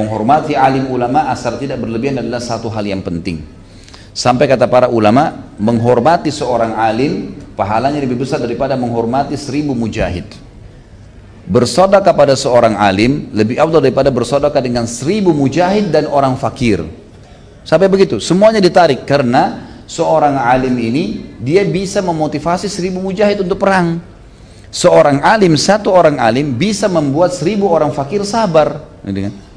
Menghormati alim ulama asal tidak berlebihan adalah satu hal yang penting. Sampai kata para ulama, menghormati seorang alim pahalanya lebih besar daripada menghormati seribu mujahid. Bersodakah pada seorang alim lebih abdul daripada bersodakah dengan seribu mujahid dan orang fakir. Sampai begitu, semuanya ditarik karena seorang alim ini dia bisa memotivasi seribu mujahid untuk perang. Seorang alim, satu orang alim bisa membuat seribu orang fakir sabar. Kan?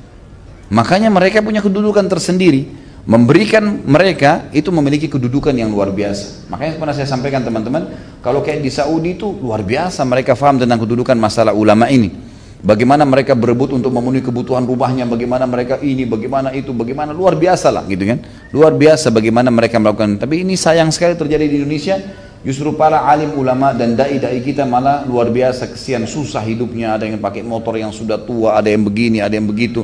Makanya mereka punya kedudukan tersendiri. Memberikan mereka itu memiliki kedudukan yang luar biasa. Makanya pernah saya sampaikan teman-teman, kalau kayak di Saudi itu luar biasa mereka faham tentang kedudukan masalah ulama ini. Bagaimana mereka berebut untuk memenuhi kebutuhan rumahnya, bagaimana mereka ini, bagaimana itu, bagaimana luar biasa lah gitu kan. Luar biasa bagaimana mereka melakukan. Tapi ini sayang sekali terjadi di Indonesia. Justru para alim ulama dan dai-dai kita malah luar biasa kesian susah hidupnya. Ada yang pakai motor yang sudah tua, ada yang begini, ada yang begitu.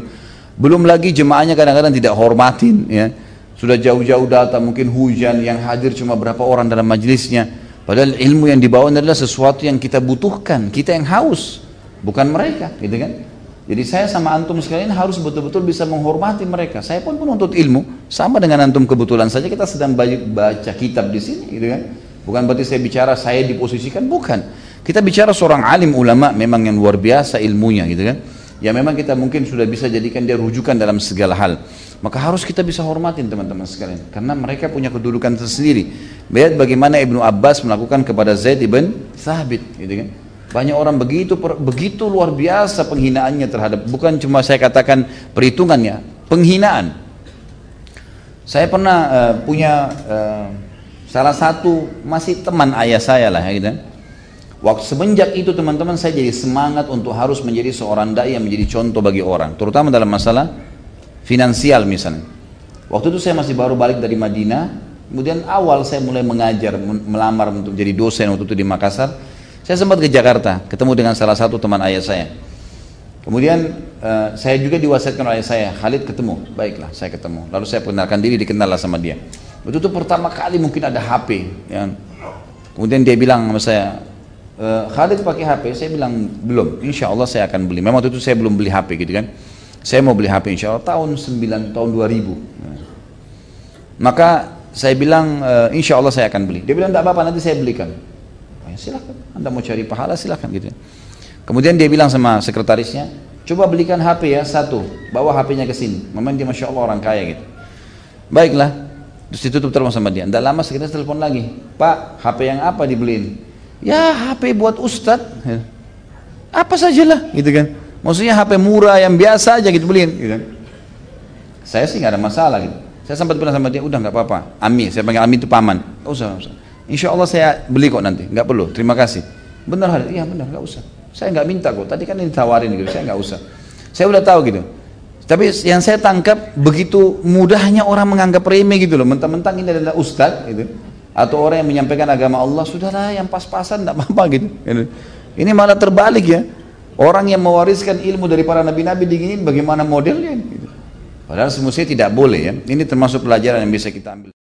Belum lagi jemaahnya kadang-kadang tidak hormatin ya. Sudah jauh-jauh datang mungkin hujan yang hadir cuma berapa orang dalam majelisnya. Padahal ilmu yang dibawa adalah sesuatu yang kita butuhkan, kita yang haus bukan mereka gitu kan? Jadi saya sama antum sekalian harus betul-betul bisa menghormati mereka. Saya pun penuntut ilmu sama dengan antum kebetulan saja kita sedang baca kitab di sini gitu kan? Bukan berarti saya bicara saya diposisikan bukan. Kita bicara seorang alim ulama memang yang luar biasa ilmunya gitu kan ya memang kita mungkin sudah bisa jadikan dia rujukan dalam segala hal maka harus kita bisa hormatin teman-teman sekalian karena mereka punya kedudukan tersendiri lihat bagaimana Ibnu Abbas melakukan kepada Zaid ibn Thabit gitu kan banyak orang begitu begitu luar biasa penghinaannya terhadap bukan cuma saya katakan perhitungannya, penghinaan. Saya pernah uh, punya uh, salah satu masih teman ayah saya lah ya gitu. Waktu semenjak itu teman-teman saya jadi semangat untuk harus menjadi seorang dai yang menjadi contoh bagi orang, terutama dalam masalah finansial misalnya. Waktu itu saya masih baru balik dari Madinah, kemudian awal saya mulai mengajar, melamar untuk jadi dosen waktu itu di Makassar. Saya sempat ke Jakarta, ketemu dengan salah satu teman ayah saya. Kemudian uh, saya juga diwasiatkan oleh saya, Khalid ketemu, baiklah saya ketemu. Lalu saya perkenalkan diri, dikenal sama dia. Itu tuh pertama kali mungkin ada HP. Ya. Kemudian dia bilang sama saya, e, Khalid pakai HP, saya bilang belum, insya Allah saya akan beli. Memang waktu itu saya belum beli HP gitu kan. Saya mau beli HP insya Allah tahun 9, tahun 2000. Nah. Maka saya bilang, e, insya Allah saya akan beli. Dia bilang, tidak apa-apa nanti saya belikan. Silahkan anda mau cari pahala silahkan gitu. Kemudian dia bilang sama sekretarisnya coba belikan HP ya satu. Bawa HP-nya ke sini. Memang dia masya Allah orang kaya gitu. Baiklah. Terus ditutup terus sama dia. Tidak lama sekitar telepon lagi pak HP yang apa dibeliin ya HP buat ustad apa sajalah gitu kan maksudnya HP murah yang biasa aja gitu beliin gitu kan saya sih nggak ada masalah gitu saya sempat bilang sama dia udah nggak apa-apa Ami saya panggil Ami itu paman nggak usah, gak usah Insya Allah saya beli kok nanti, nggak perlu. Terima kasih. Benar hari, iya benar, nggak usah. Saya nggak minta kok. Tadi kan ditawarin gitu, saya nggak usah. Saya udah tahu gitu. Tapi yang saya tangkap begitu mudahnya orang menganggap remeh gitu loh. Mentang-mentang ini adalah ustadz gitu. Atau orang yang menyampaikan agama Allah, sudahlah yang pas-pasan tidak apa-apa gitu. Ini malah terbalik ya. Orang yang mewariskan ilmu dari para nabi-nabi diginin bagaimana modelnya gitu. Padahal semestinya tidak boleh ya. Ini termasuk pelajaran yang bisa kita ambil.